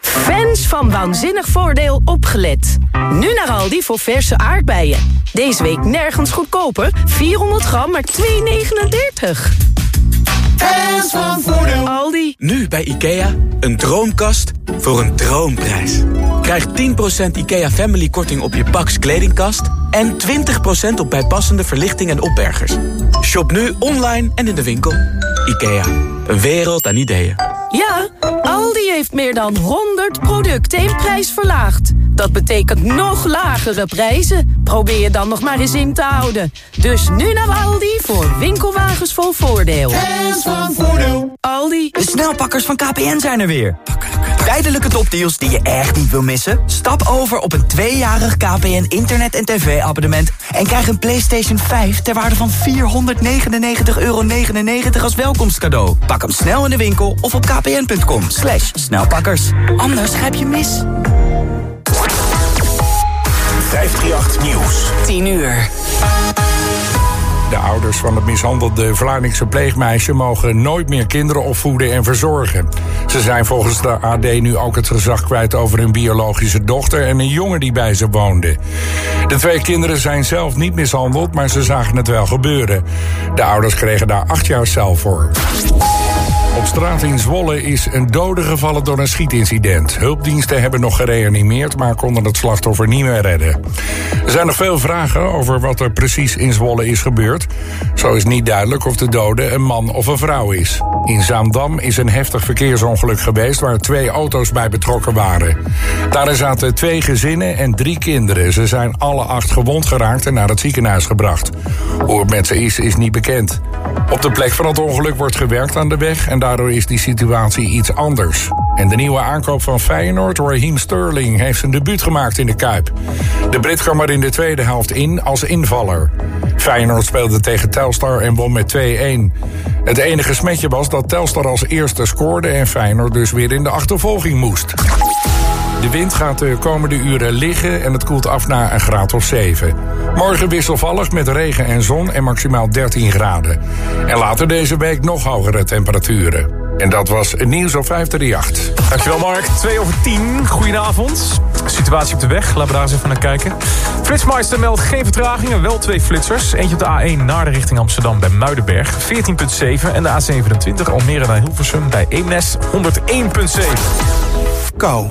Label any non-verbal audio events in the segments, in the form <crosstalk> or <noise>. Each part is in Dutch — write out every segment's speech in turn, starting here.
Fans van Waanzinnig Voordeel opgelet. Nu naar Aldi voor verse aardbeien. Deze week nergens goedkoper. 400 gram, maar 2,39. Fans van Voordeel. Aldi. Nu bij IKEA, een droomkast voor een droomprijs. Krijg 10% IKEA Family Korting op je Pax Kledingkast... en 20% op bijpassende verlichting en opbergers. Shop nu online en in de winkel. IKEA, een wereld aan ideeën. Ja, Aldi heeft meer dan 100 producten in prijs verlaagd. Dat betekent nog lagere prijzen. Probeer je dan nog maar eens in te houden. Dus nu naar Aldi voor winkelwagens vol voordeel. Fans van Voordeel. Aldi. De snelpakkers van KPN zijn er weer. Tijdelijke topdeals die je echt niet wil missen? Stap over op een tweejarig KPN internet- en tv-abonnement... en krijg een PlayStation 5 ter waarde van 499,99 euro als welkomstcadeau. Pak hem snel in de winkel of op kpn.com. Slash snelpakkers. Anders grijp je mis. 538 Nieuws. 10 uur. De ouders van het mishandelde Vlaardingse pleegmeisje mogen nooit meer kinderen opvoeden en verzorgen. Ze zijn volgens de AD nu ook het gezag kwijt over hun biologische dochter en een jongen die bij ze woonde. De twee kinderen zijn zelf niet mishandeld, maar ze zagen het wel gebeuren. De ouders kregen daar acht jaar cel voor. Op straat in Zwolle is een dode gevallen door een schietincident. Hulpdiensten hebben nog gereanimeerd, maar konden het slachtoffer niet meer redden. Er zijn nog veel vragen over wat er precies in Zwolle is gebeurd. Zo is niet duidelijk of de dode een man of een vrouw is. In Zaandam is een heftig verkeersongeluk geweest waar twee auto's bij betrokken waren. Daarin zaten twee gezinnen en drie kinderen. Ze zijn alle acht gewond geraakt en naar het ziekenhuis gebracht. Hoe het met ze is, is niet bekend. Op de plek van het ongeluk wordt gewerkt aan de weg en daardoor is die situatie iets anders. En de nieuwe aankoop van Feyenoord, Raheem Sterling, heeft zijn debuut gemaakt in de Kuip. De Brit kwam er in de tweede helft in als invaller. Feyenoord speelde tegen Telstar en won met 2-1. Het enige smetje was dat Telstar als eerste scoorde en Feyenoord dus weer in de achtervolging moest. De wind gaat de komende uren liggen en het koelt af naar een graad of 7. Morgen wisselvallig met regen en zon en maximaal 13 graden. En later deze week nog hogere temperaturen. En dat was het nieuws op 538. Dankjewel Mark. 2 over 10. Goedenavond. Situatie op de weg. Laten we daar eens even naar kijken. Flitsmeister meldt geen vertragingen. Wel twee flitsers. Eentje op de A1 naar de richting Amsterdam bij Muidenberg. 14,7. En de A27 Almere naar Hilversum bij Eemnes. 101,7. Kou.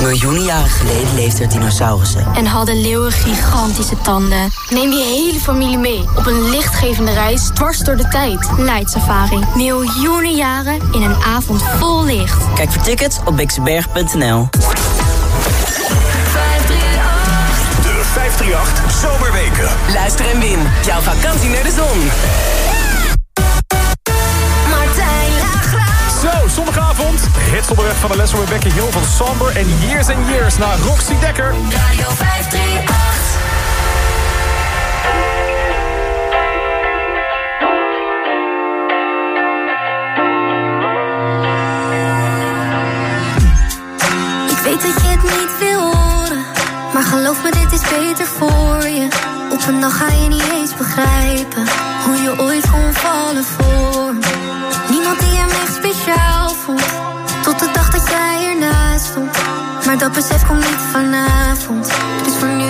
Miljoenen jaren geleden leefden er dinosaurussen. En hadden leeuwen gigantische tanden. Neem je hele familie mee op een lichtgevende reis dwars door de tijd. Light Safari. Miljoenen jaren in een avond vol licht. Kijk voor tickets op bixenberg.nl. De 538 Zomerweken. Luister en win. Jouw vakantie naar de zon. Zondagavond. Rit onderweg van de les van Rebecca Hill van Somber en Years and Years naar Roxy Dekker. Radio 538. Ik weet dat je het niet wil horen. Maar geloof me, dit is beter voor je. Op een dag ga je niet eens begrijpen. Hoe je ooit kon vallen voor me. Niemand die hem echt speciaal vond. Maar dat besef komt niet vanavond. Dus voor nu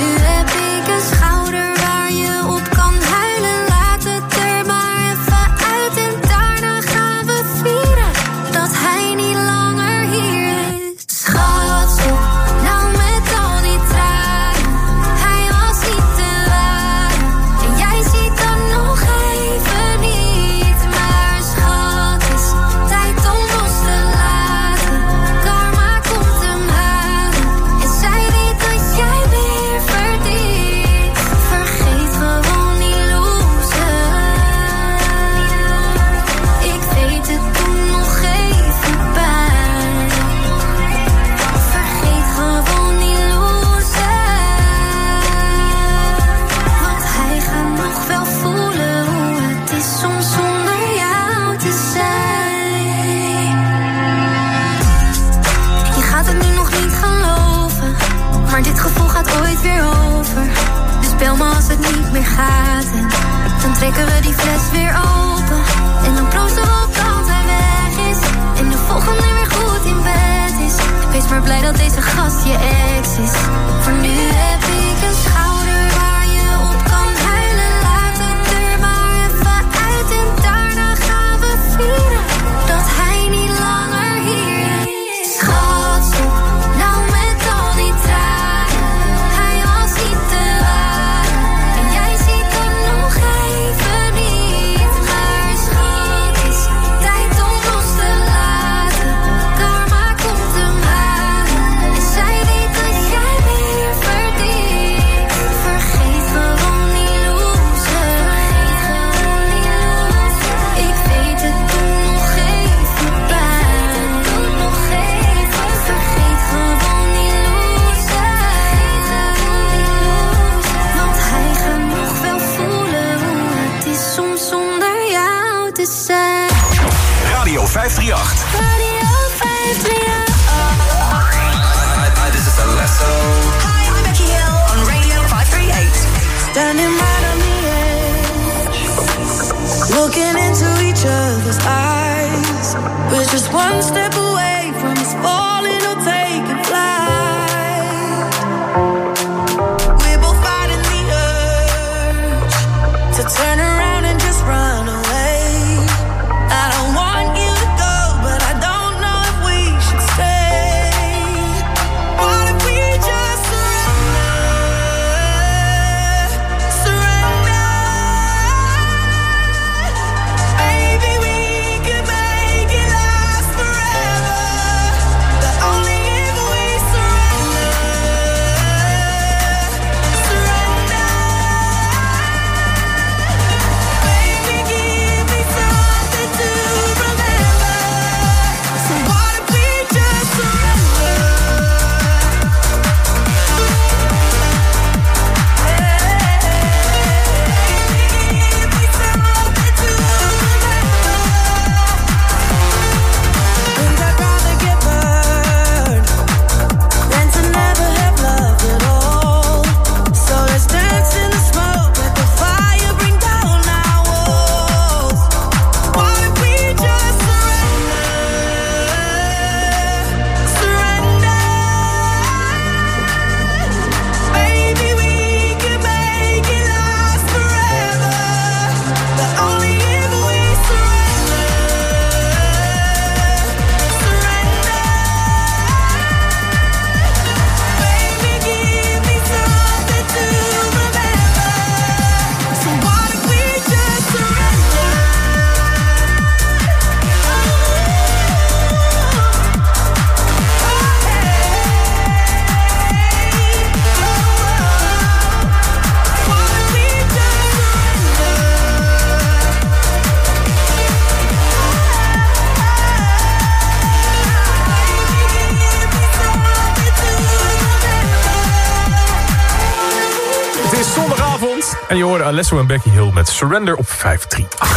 Alesso en Becky Hill met Surrender op 538.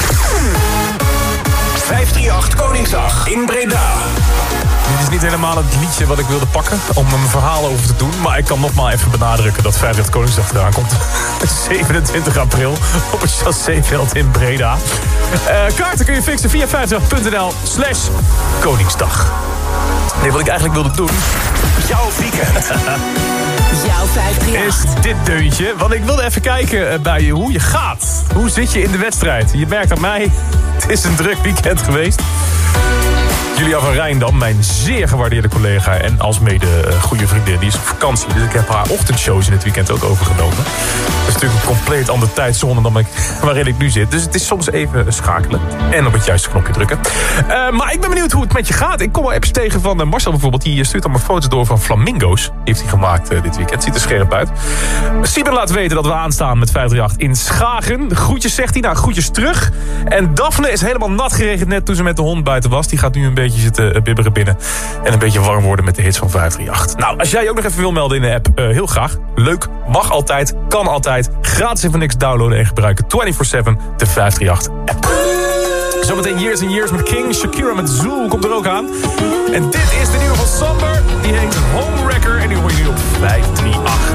538 Koningsdag in Breda. Dit is niet helemaal het liedje wat ik wilde pakken om een verhaal over te doen. Maar ik kan nog maar even benadrukken dat 538 Koningsdag eraan komt. <laughs> 27 april op het chasséveld in Breda. Eh, kaarten kun je fixen via 50.nl slash Koningsdag. Nee, wat ik eigenlijk wilde doen... Jouw weekend. <laughs> Jouw 538. is dit deuntje. Want ik wilde even kijken eh, bij je hoe je gaat. Hoe zit je in de wedstrijd? Je merkt aan mij, <laughs> het is een druk weekend geweest. Julia van Rijndam, mijn zeer gewaardeerde collega... en als mede eh, goede vriendin, die is op vakantie. Dus ik heb haar ochtendshows in het weekend ook overgenomen. Dat is natuurlijk een compleet andere tijdzone dan ik, waarin ik nu zit. Dus het is soms even schakelen en op het juiste knopje drukken. Eh, maar ik ben benieuwd hoe het met je gaat. Ik kom wel apps tegen van Marcel bijvoorbeeld. Die stuurt allemaal foto's door van flamingo's. Heeft hij gemaakt eh, dit weekend. Ziet er scherp uit. Sieber laat weten dat we aanstaan met 538 in Schagen. Groetjes zegt hij. Nou, groetjes terug. En Daphne is helemaal nat geregend net toen ze met de hond buiten was. Die gaat nu een beetje zitten eh, bibberen binnen. En een beetje warm worden met de hits van 538. Nou, als jij ook nog even wil melden in de app, eh, heel graag. Leuk, mag altijd, kan altijd. Gratis even niks downloaden en gebruiken. 24-7 de 538 app. Zometeen Years and Years met King. Shakira met Zool komt er ook aan. En dit is de nieuwe van Samber. Die heet Homewrecker. En die hoor je nu op 538.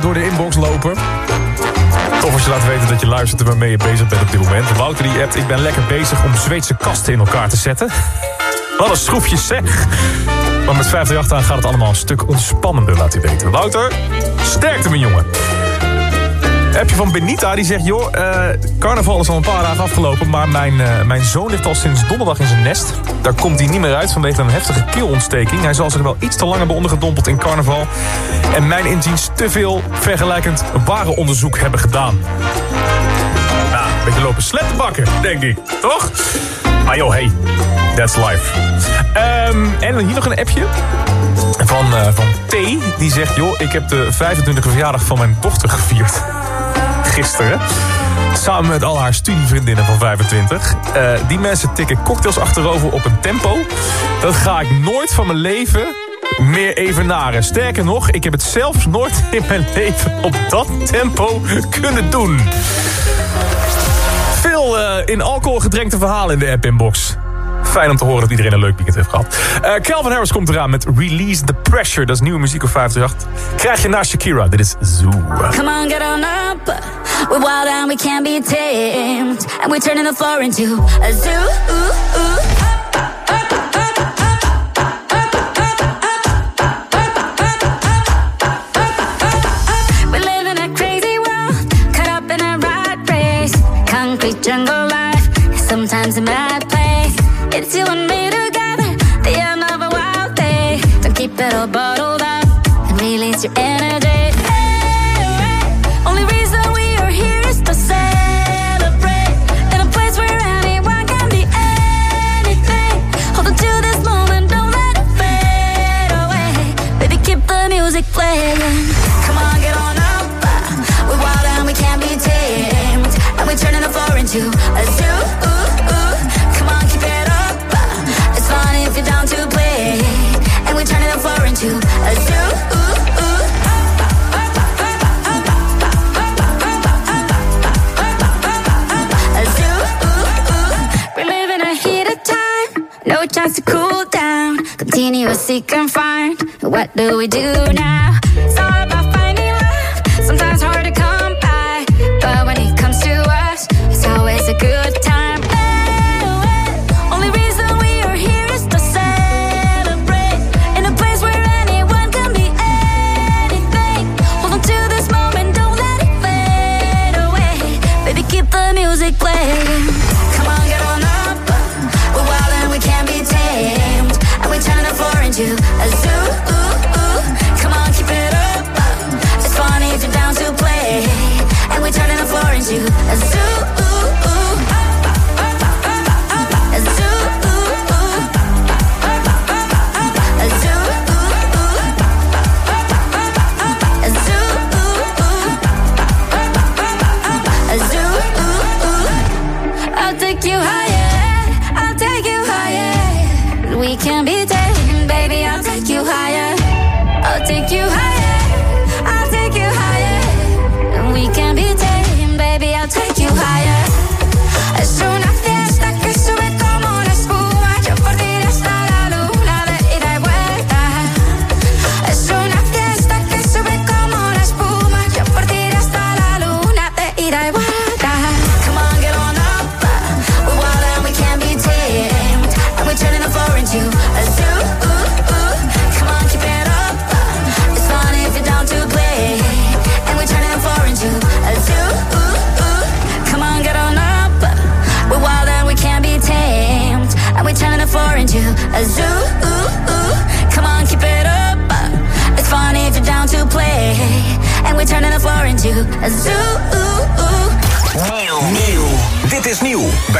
Door de inbox lopen. Tof als je laat weten dat je luistert en waarmee je bezig bent op dit moment. Wouter die appt, ik ben lekker bezig om Zweedse kasten in elkaar te zetten. Wat een schroefjes zeg. Maar met 538 aan gaat het allemaal een stuk ontspannender, laat hij weten. Wouter, sterkte mijn jongen. Appje van Benita, die zegt... joh, eh, carnaval is al een paar dagen afgelopen... maar mijn, eh, mijn zoon ligt al sinds donderdag in zijn nest. Daar komt hij niet meer uit vanwege een heftige keelontsteking. Hij zal zich wel iets te lang hebben ondergedompeld in carnaval... en mijn inziens te veel vergelijkend ware onderzoek hebben gedaan. Nou, een beetje lopen sletten bakken, denk ik. Toch? Maar joh, hey, that's life. Ehm, en hier nog een appje van, eh, van T. Die zegt, joh, ik heb de 25e verjaardag van mijn dochter gevierd. Gisteren. Samen met al haar studievriendinnen van 25. Eh, die mensen tikken cocktails achterover op een tempo. Dat ga ik nooit van mijn leven meer evenaren. Sterker nog, ik heb het zelfs nooit <laughs> in mijn leven op dat tempo kunnen doen. Veel eh, in alcohol gedrenkte verhalen in de app-inbox. Fijn om te horen dat iedereen een leuk weekend heeft gehad. Eh, Calvin Harris komt eraan met Release the Pressure. Dat is nieuwe muziek op 538. Krijg je naar Shakira. Dit is Zoo. Come on, get on up. We're wild and we can't be tamed. And we're turning the floor into a zoo. Playing. Come on, get on up. We're wild and we can't be tamed. And we're turning the floor into a zoo. Come on, keep it up. It's fun if you're down to play. And we're turning the floor into a zoo. Chance to cool down. Continuous seek and find. What do we do now?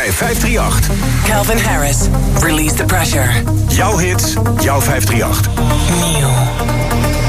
Bij 538. Calvin Harris, Release the Pressure. Jouw hits, jouw 538. Nieuw.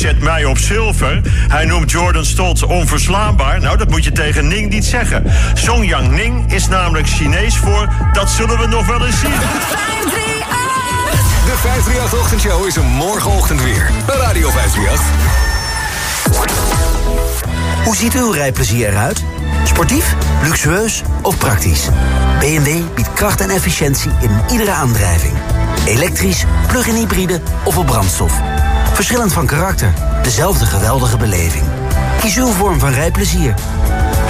Zet mij op zilver. Hij noemt Jordan Stoltz onverslaanbaar. Nou, dat moet je tegen Ning niet zeggen. Song Yang Ning is namelijk Chinees voor... dat zullen we nog wel eens zien. De 538-ochtendshow is een morgenochtend weer. Bij Radio 538. Hoe ziet uw rijplezier eruit? Sportief, luxueus of praktisch? BMW biedt kracht en efficiëntie in iedere aandrijving. Elektrisch, plug-in hybride of op brandstof. Verschillend van karakter, dezelfde geweldige beleving. Kies uw vorm van rijplezier.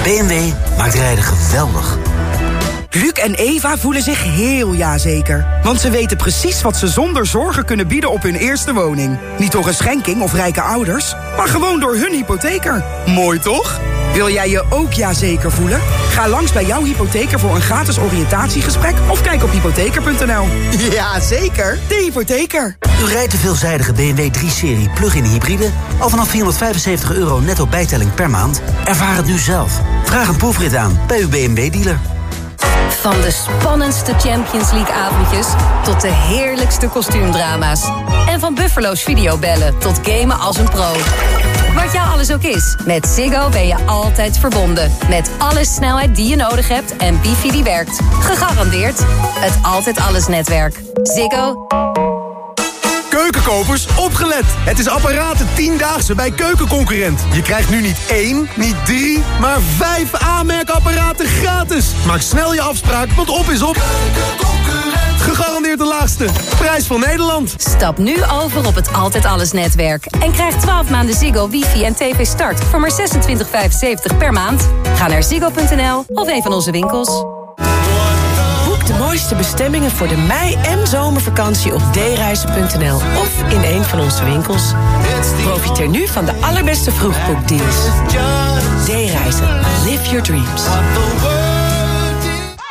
BMW maakt rijden geweldig. Luc en Eva voelen zich heel jazeker. Want ze weten precies wat ze zonder zorgen kunnen bieden op hun eerste woning. Niet door een schenking of rijke ouders, maar gewoon door hun hypotheker. Mooi toch? Wil jij je ook jazeker voelen? Ga langs bij jouw hypotheker voor een gratis oriëntatiegesprek... of kijk op hypotheker.nl. Ja, zeker. De hypotheker. U rijdt de veelzijdige BMW 3-serie plug-in hybride... al vanaf 475 euro netto bijtelling per maand? Ervaar het nu zelf. Vraag een proefrit aan bij uw BMW-dealer. Van de spannendste Champions League avondjes tot de heerlijkste kostuumdrama's. En van Buffalo's videobellen tot gamen als een pro. Wat jou alles ook is, met Ziggo ben je altijd verbonden. Met alle snelheid die je nodig hebt en wifi die werkt. Gegarandeerd het Altijd Alles netwerk. Ziggo. Keukenkopers, opgelet! Het is apparaten 10-daagse bij Keukenconcurrent. Je krijgt nu niet één, niet drie, maar vijf aanmerkapparaten gratis. Maak snel je afspraak, want op is op. Gegarandeerd de laagste. Prijs van Nederland. Stap nu over op het Altijd Alles netwerk. En krijg 12 maanden Ziggo, wifi en tv start voor maar 26,75 per maand. Ga naar ziggo.nl of een van onze winkels. Boek de mooiste bestemmingen voor de mei- en zomervakantie op dereizen.nl of in een van onze winkels. Profiteer nu van de allerbeste vroegboekdeals. D-reizen. Live your dreams.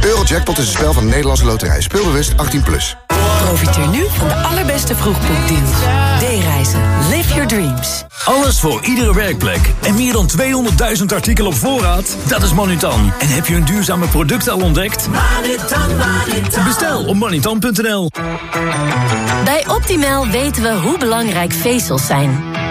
Eurojackpot is een spel van de Nederlandse loterij. Speelbewust 18+. Plus. Profiteer nu van de allerbeste vroegboekdeals. D-reizen. Live your dreams. Alles voor iedere werkplek. En meer dan 200.000 artikelen op voorraad? Dat is Manutan. En heb je een duurzame product al ontdekt? Manutan, Manutan. Bestel op manutan.nl. Bij Optimal weten we hoe belangrijk vezels zijn.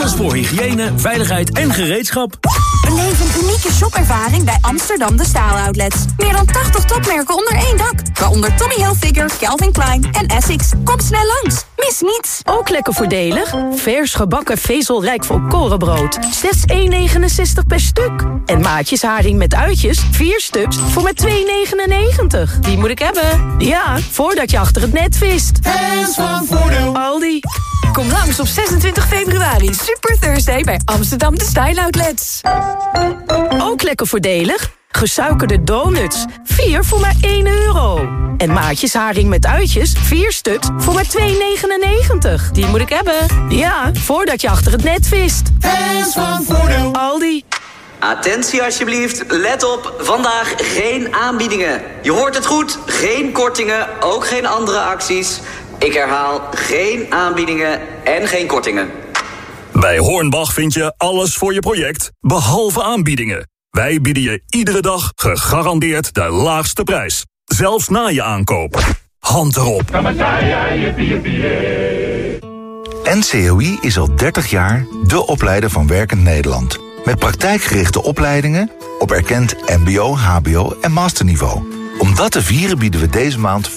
Alles voor hygiëne, veiligheid en gereedschap. Beleef een unieke shopervaring bij Amsterdam De Staal Outlets. Meer dan 80 topmerken onder één dak. Waaronder Tommy Hilfiger, Calvin Klein en Essex. Kom snel langs. Mis niets. Ook lekker voordelig. Vers gebakken vezelrijk volkorenbrood. Slechts 1,69 per stuk. En maatjes haring met uitjes. 4 stuks voor maar 2,99. Die moet ik hebben. Ja, voordat je achter het net vist. Hands van Voordeel. Aldi. Kom langs op 26 februari. Super Thursday bij Amsterdam De Style Outlets. Ook lekker voordelig. Gesuikerde donuts. 4 voor maar 1 euro. En maatjes haring met uitjes. 4 stuks voor maar 2,99. Die moet ik hebben. Ja, voordat je achter het net vist. Hands van Voordeel. Aldi. Attentie alsjeblieft, let op, vandaag geen aanbiedingen. Je hoort het goed, geen kortingen, ook geen andere acties. Ik herhaal, geen aanbiedingen en geen kortingen. Bij Hornbach vind je alles voor je project, behalve aanbiedingen. Wij bieden je iedere dag gegarandeerd de laagste prijs. Zelfs na je aankoop. Hand erop. NCOI is al 30 jaar de opleider van Werkend Nederland. Met praktijkgerichte opleidingen op erkend mbo, hbo en masterniveau. Om dat te vieren bieden we deze maand 15%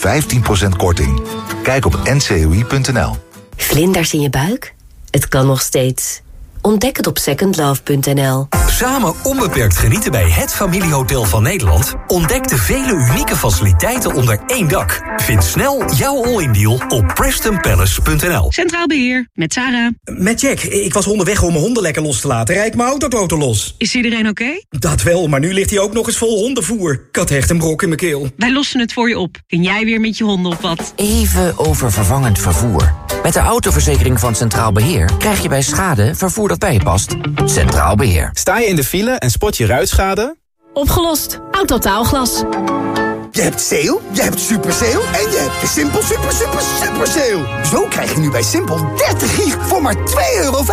korting. Kijk op ncoi.nl. Vlinders in je buik? Het kan nog steeds. Ontdek het op secondlove.nl. Samen onbeperkt genieten bij het familiehotel van Nederland. Ontdek de vele unieke faciliteiten onder één dak. Vind snel jouw all-in deal op PrestonPalace.nl. Centraal Beheer, met Sarah. Met Jack. Ik was onderweg om mijn honden lekker los te laten. Rijd mijn autototo los. Is iedereen oké? Dat wel, maar nu ligt hij ook nog eens vol hondenvoer. Ik had echt een brok in mijn keel. Wij lossen het voor je op. Kun jij weer met je honden op wat? Even over vervangend vervoer. Met de autoverzekering van Centraal Beheer krijg je bij schade vervoer dat bij je past. Centraal Beheer. Sta je in de file en spot je ruitschade? Opgelost. Autotaalglas. Je hebt sale, je hebt super sale en je hebt de Simpel super super super sale. Zo krijg je nu bij Simpel 30 gig voor maar 2,50 euro.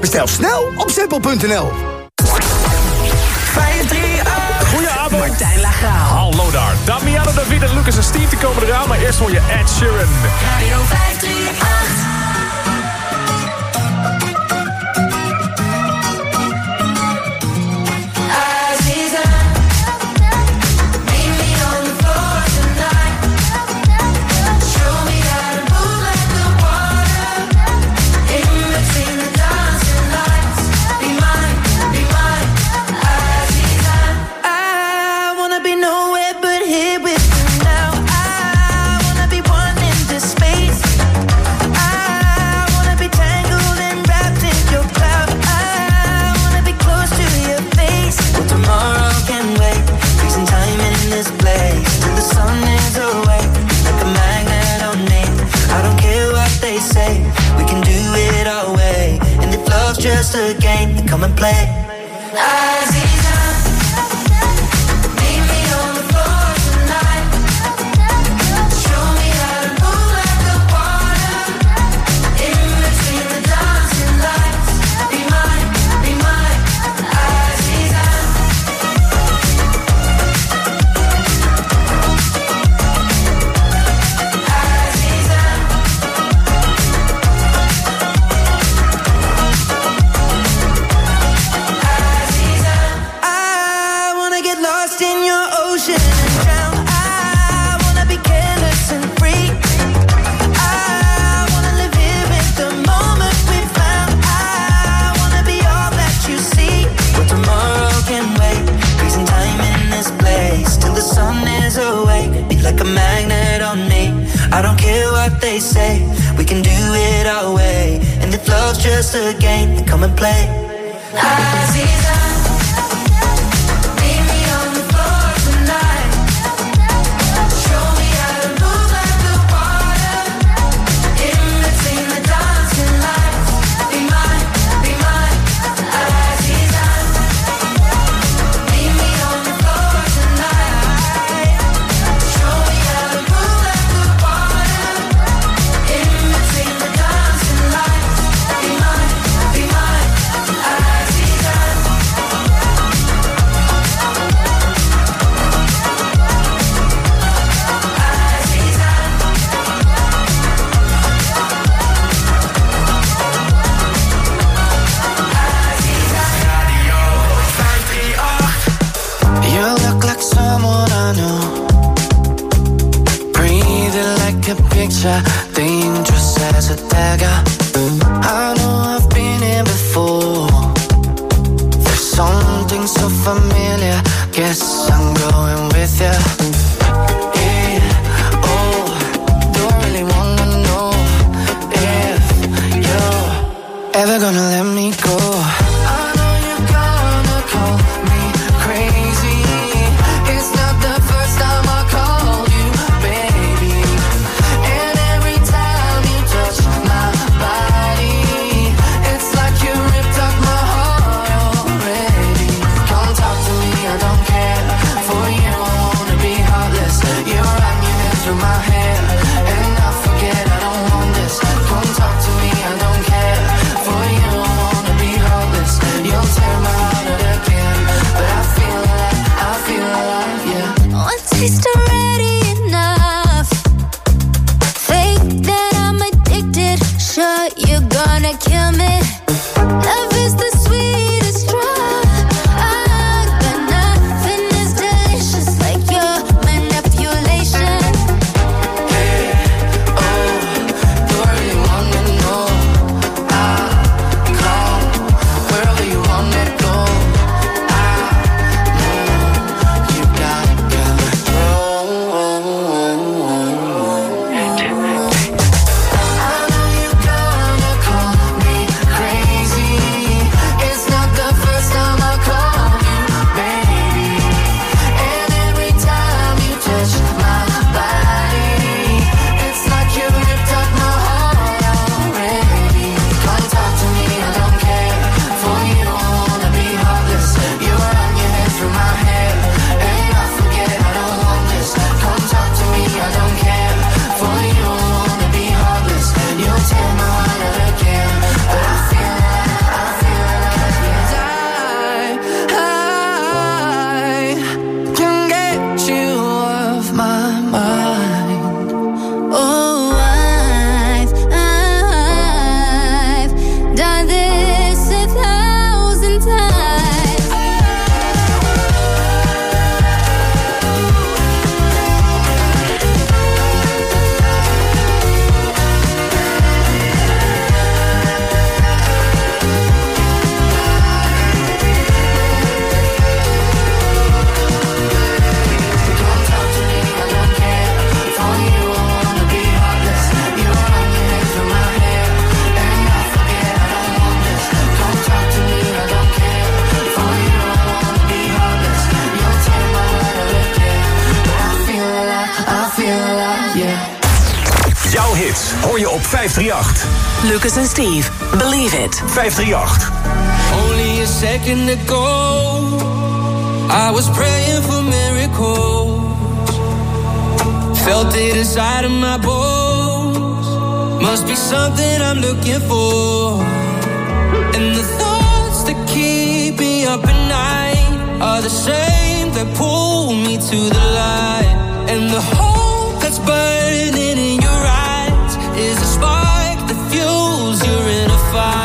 Bestel snel op simpel.nl. 538. Goedenavond. Martijn Lagraal. Hallo daar. Damiano, David en Lucas en Steve die komen eraan. Maar eerst hoor je Ed Sheeran. Radio 538. Curtis and Steve. Believe it. 538. Only a second ago, I was praying for miracles. Felt it inside of my bones. Must be something I'm looking for. And the thoughts that keep me up at night are the same that pull me to the light. And the hope that's burning far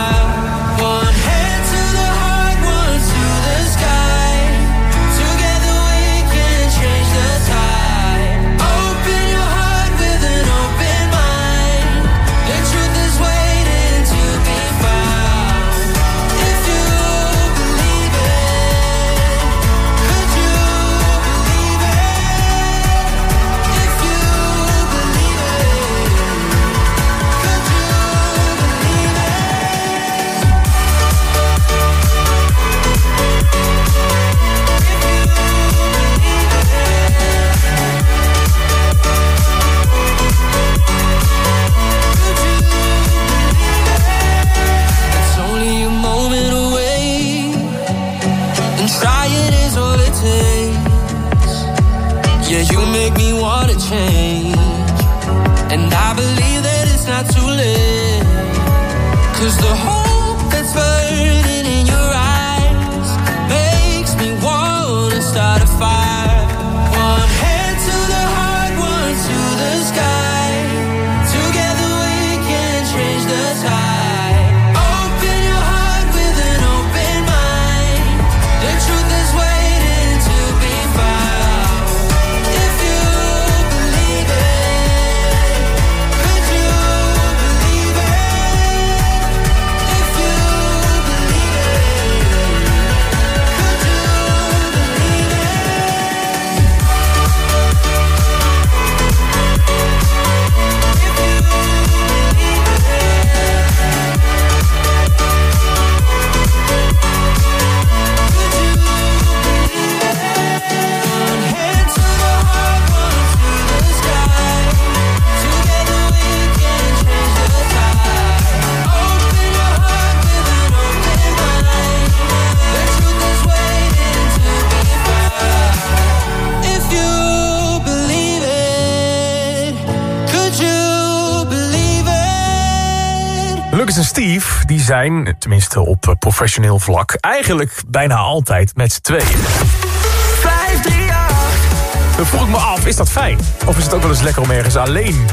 zijn, tenminste op eh, professioneel vlak... eigenlijk bijna altijd met z'n tweeën. 538! Dan vroeg ik me af, is dat fijn? Of is het ook wel eens lekker om ergens alleen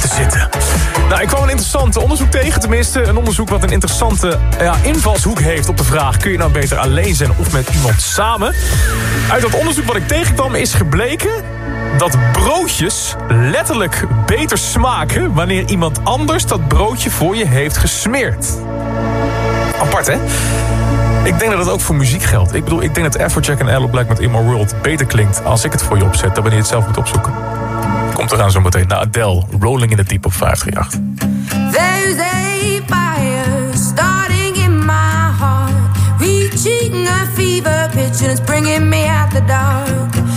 te zitten? Nou, ik kwam een interessant onderzoek tegen. Tenminste, een onderzoek wat een interessante ja, invalshoek heeft op de vraag... kun je nou beter alleen zijn of met iemand samen? Uit dat onderzoek wat ik tegenkwam is gebleken dat broodjes letterlijk beter smaken... wanneer iemand anders dat broodje voor je heeft gesmeerd. Hè? Ik denk dat het ook voor muziek geldt. Ik bedoel, ik denk dat Afrojack en Aloe Black met In My World beter klinkt... als ik het voor je opzet, dan wanneer je het zelf moet opzoeken. Komt eraan zo meteen naar Adele, Rolling in the Deep op 538. There's fire starting in my heart, reaching a fever pitch, and it's bringing me out the dark.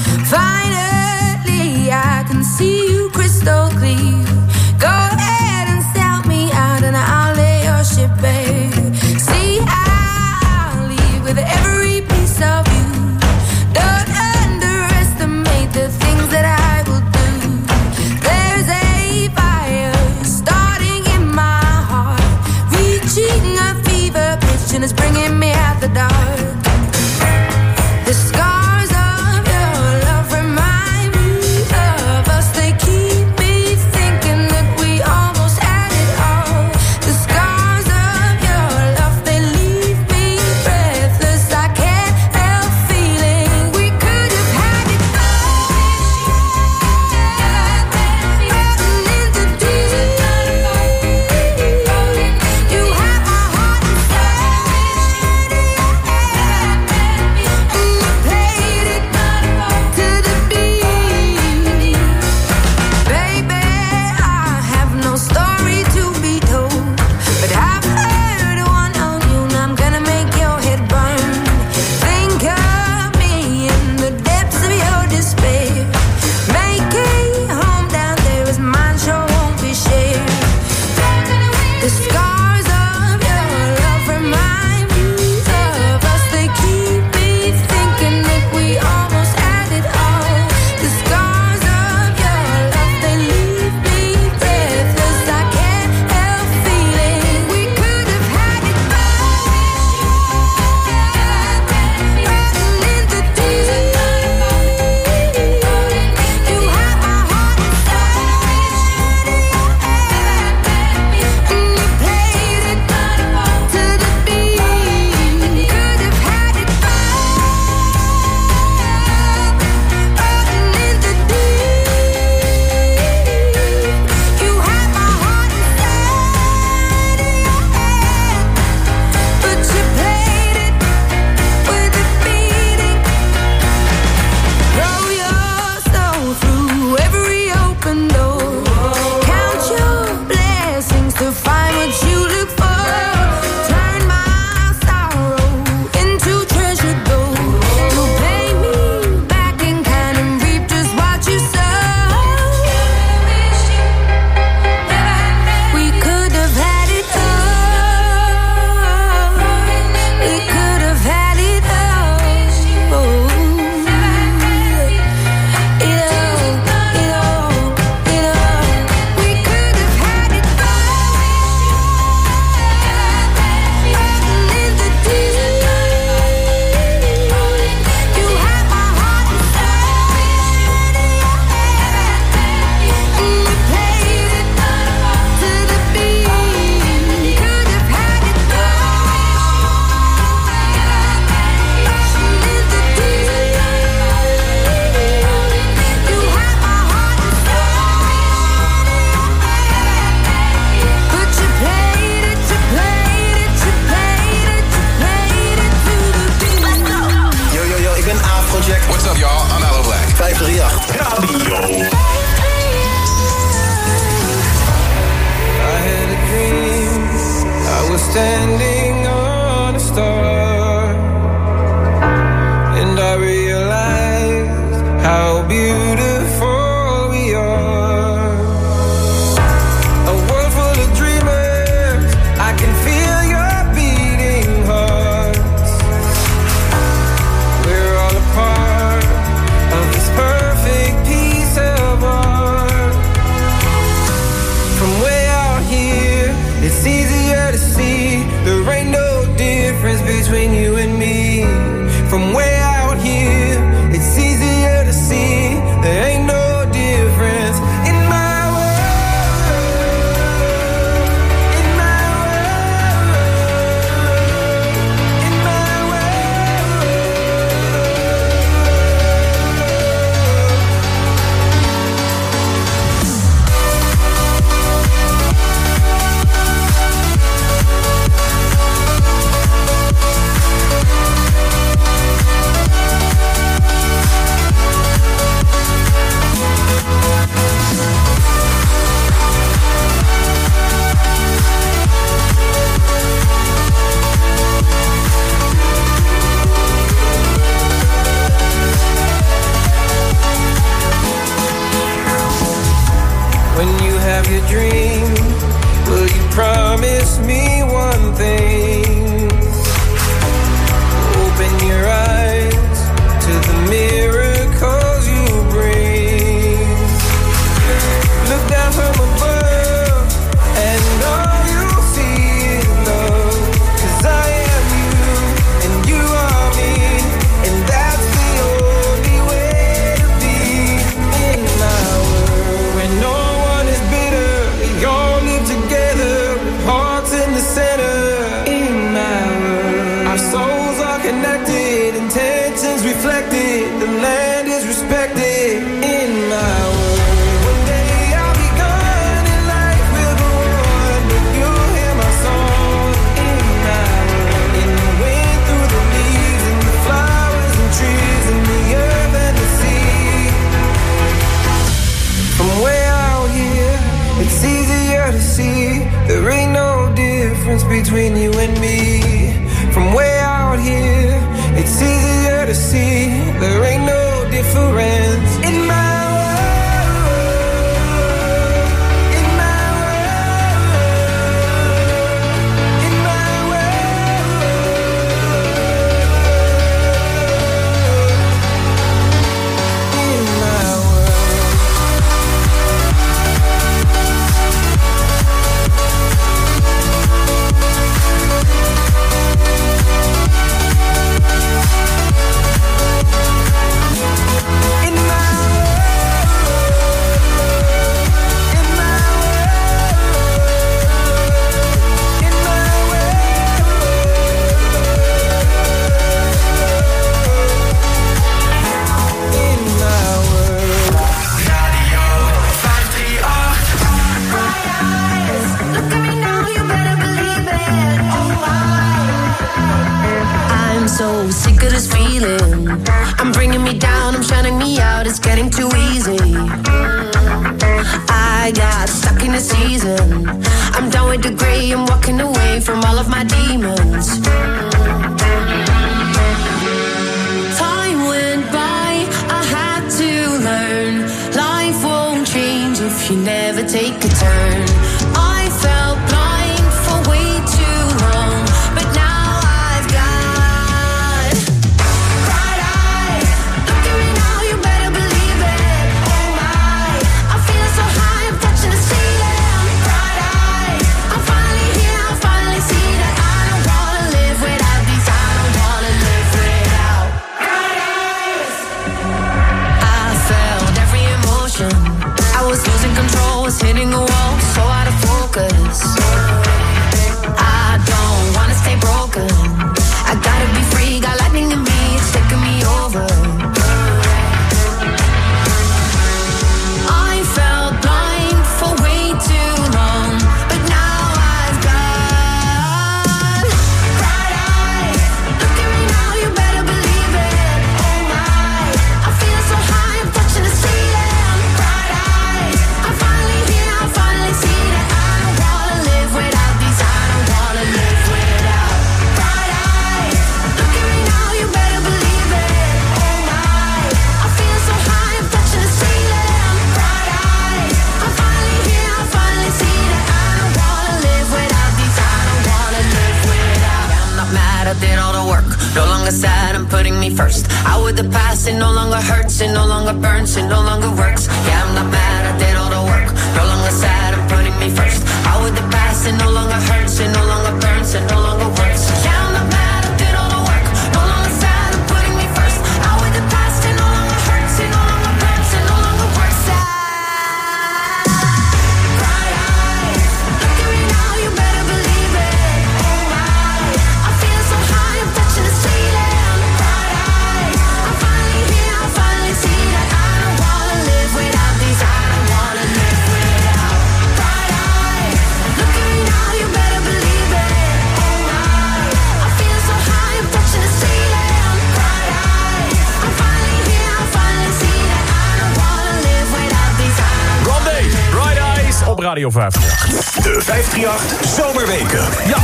Radio 538. De 538 Zomerweken. Ja,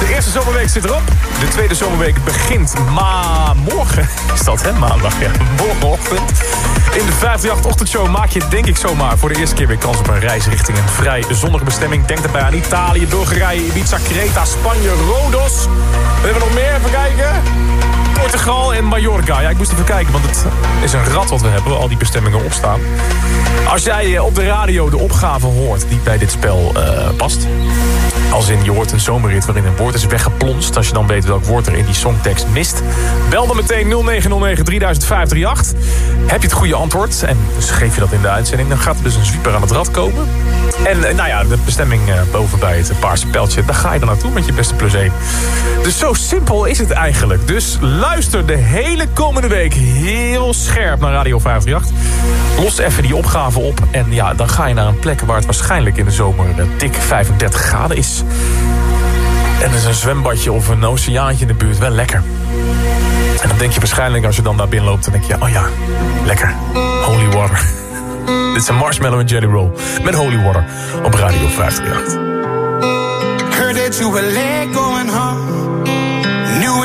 de eerste zomerweek zit erop. De tweede zomerweek begint ma morgen. Is dat hè? Maandag, ja. Morgenochtend. In de 538 ochtendshow maak je denk ik zomaar voor de eerste keer weer kans op een reis richting een vrij zonnige bestemming. Denk daarbij aan Italië, Bulgarije, Ibiza, Creta, Spanje, Rodos. We hebben nog meer, even kijken. Portugal en Mallorca. Ja, ik moest even kijken, want het is een rad wat we hebben, al die bestemmingen opstaan. Als jij eh, op de radio de opgave hoort die bij dit spel eh, past... als in je hoort een zomerrit waarin een woord is weggeplonst... als je dan weet welk woord er in die songtekst mist... bel dan meteen 0909 300538. Heb je het goede antwoord en dus geef je dat in de uitzending... dan gaat er dus een sweeper aan het rad komen. En eh, nou ja, de bestemming boven bij het paarse pijltje... daar ga je dan naartoe met je beste plus 1. Dus zo simpel is het eigenlijk. Dus luister de hele komende week heel scherp naar Radio 538. Los even die opgave op en ja, dan ga je naar een plek... waar het waarschijnlijk in de zomer dik 35 graden is. En er is een zwembadje of een oceaantje in de buurt wel lekker. En dan denk je waarschijnlijk als je dan daar binnen loopt... dan denk je, oh ja, lekker, holy water. <laughs> Dit is een marshmallow en jelly roll met holy water op Radio 538. Heard that you were going home.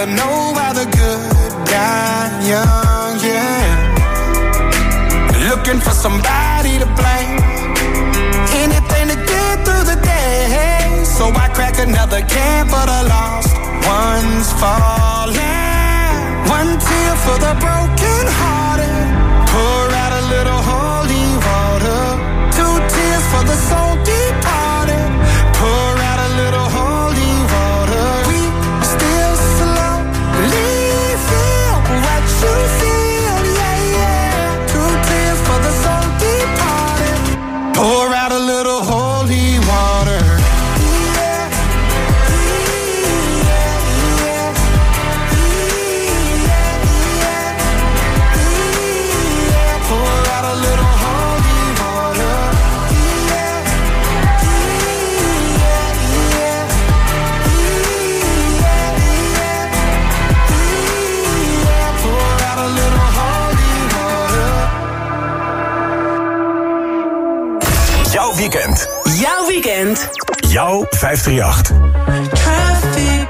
Never know why the good die young, yeah. Looking for somebody to blame. Anything to get through the day. So I crack another can for the lost ones falling. One tear for the broken hearted. Pour out a little holy weekend. Jouw weekend. Jouw 538. Traffic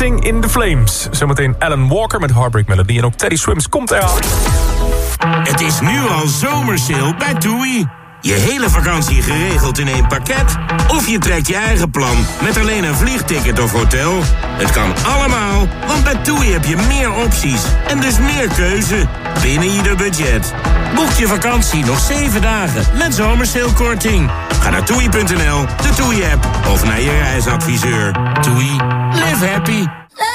In the Flames. Zometeen Alan Walker met Heartbreak Melody. En ook Teddy Swims komt eraan. Het is nu al zomersale bij TUI. Je hele vakantie geregeld in één pakket? Of je trekt je eigen plan met alleen een vliegticket of hotel? Het kan allemaal, want bij TUI heb je meer opties en dus meer keuze binnen ieder budget. Boek je vakantie nog 7 dagen met zomersalekorting. Ga naar toei.nl, de TUI-app of naar je reisadviseur. TUI, live happy.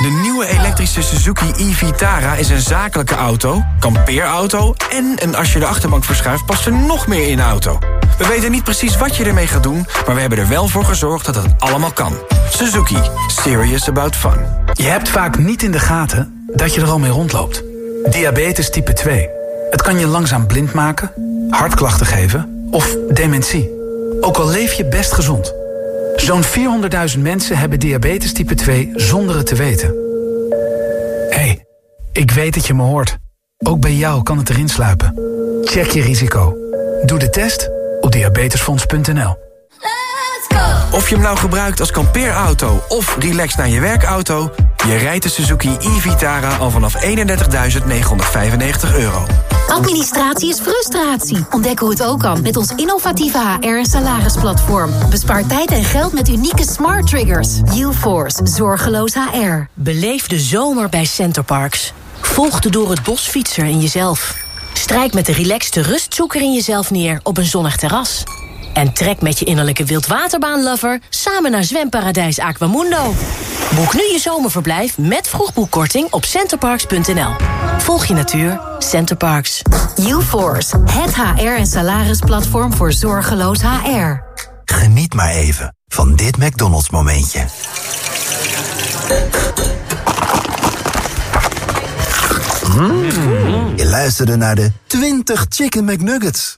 De nieuwe elektrische Suzuki e-Vitara is een zakelijke auto, kampeerauto... en een als je de achterbank verschuift past er nog meer in de auto. We weten niet precies wat je ermee gaat doen... maar we hebben er wel voor gezorgd dat het allemaal kan. Suzuki. Serious about fun. Je hebt vaak niet in de gaten dat je er al mee rondloopt. Diabetes type 2. Het kan je langzaam blind maken, hartklachten geven of dementie. Ook al leef je best gezond. Zo'n 400.000 mensen hebben diabetes type 2 zonder het te weten. Hé, hey, ik weet dat je me hoort. Ook bij jou kan het erin sluipen. Check je risico. Doe de test op diabetesfonds.nl. Of je hem nou gebruikt als kampeerauto of relax naar je werkauto... je rijdt de Suzuki e-Vitara al vanaf 31.995 euro. Administratie is frustratie. Ontdek hoe het ook kan met ons innovatieve HR- en salarisplatform. Bespaar tijd en geld met unieke smart triggers. UForce, zorgeloos HR. Beleef de zomer bij Centerparks. Volg de door het bos fietser in jezelf. Strijk met de relaxte rustzoeker in jezelf neer op een zonnig terras. En trek met je innerlijke wildwaterbaanlover samen naar zwemparadijs Aquamundo. Boek nu je zomerverblijf met vroegboekkorting op centerparks.nl. Volg je natuur, Centerparks. UForce, het HR- en salarisplatform voor zorgeloos HR. Geniet maar even van dit McDonald's momentje. Mm. Je luisterde naar de 20 Chicken McNuggets.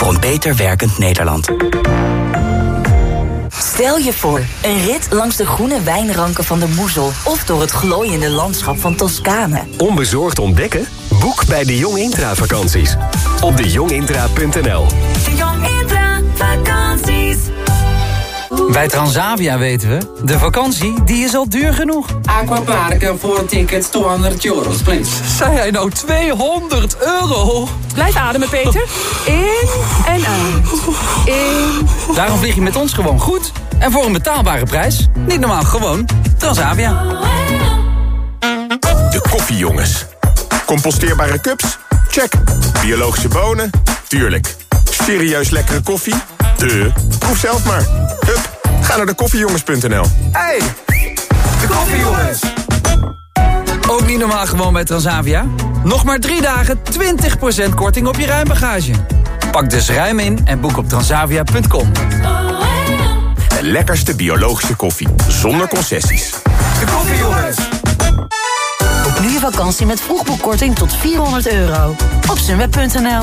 voor een beter werkend Nederland. Stel je voor, een rit langs de groene wijnranken van de Moezel... of door het glooiende landschap van Toscane. Onbezorgd ontdekken? Boek bij de Jong Intra vakanties. Op dejongintra.nl Bij Transavia weten we, de vakantie die is al duur genoeg. Aquaparken voor tickets 200 euro, please. Zei hij nou 200 euro? Blijf ademen, Peter. In en uit. In. Daarom vlieg je met ons gewoon goed. En voor een betaalbare prijs. Niet normaal, gewoon Transavia. De koffiejongens. Composteerbare cups? Check. Biologische bonen? Tuurlijk. Serieus lekkere koffie? De. Proef zelf maar. Ga naar de koffiejongens.nl. Hey, de koffiejongens. Ook niet normaal gewoon bij Transavia? Nog maar drie dagen 20% korting op je ruimbagage. Pak dus ruim in en boek op transavia.com. De lekkerste biologische koffie, zonder concessies. De koffiejongens. Boek nu je vakantie met vroegboekkorting tot 400 euro. Op sunweb.nl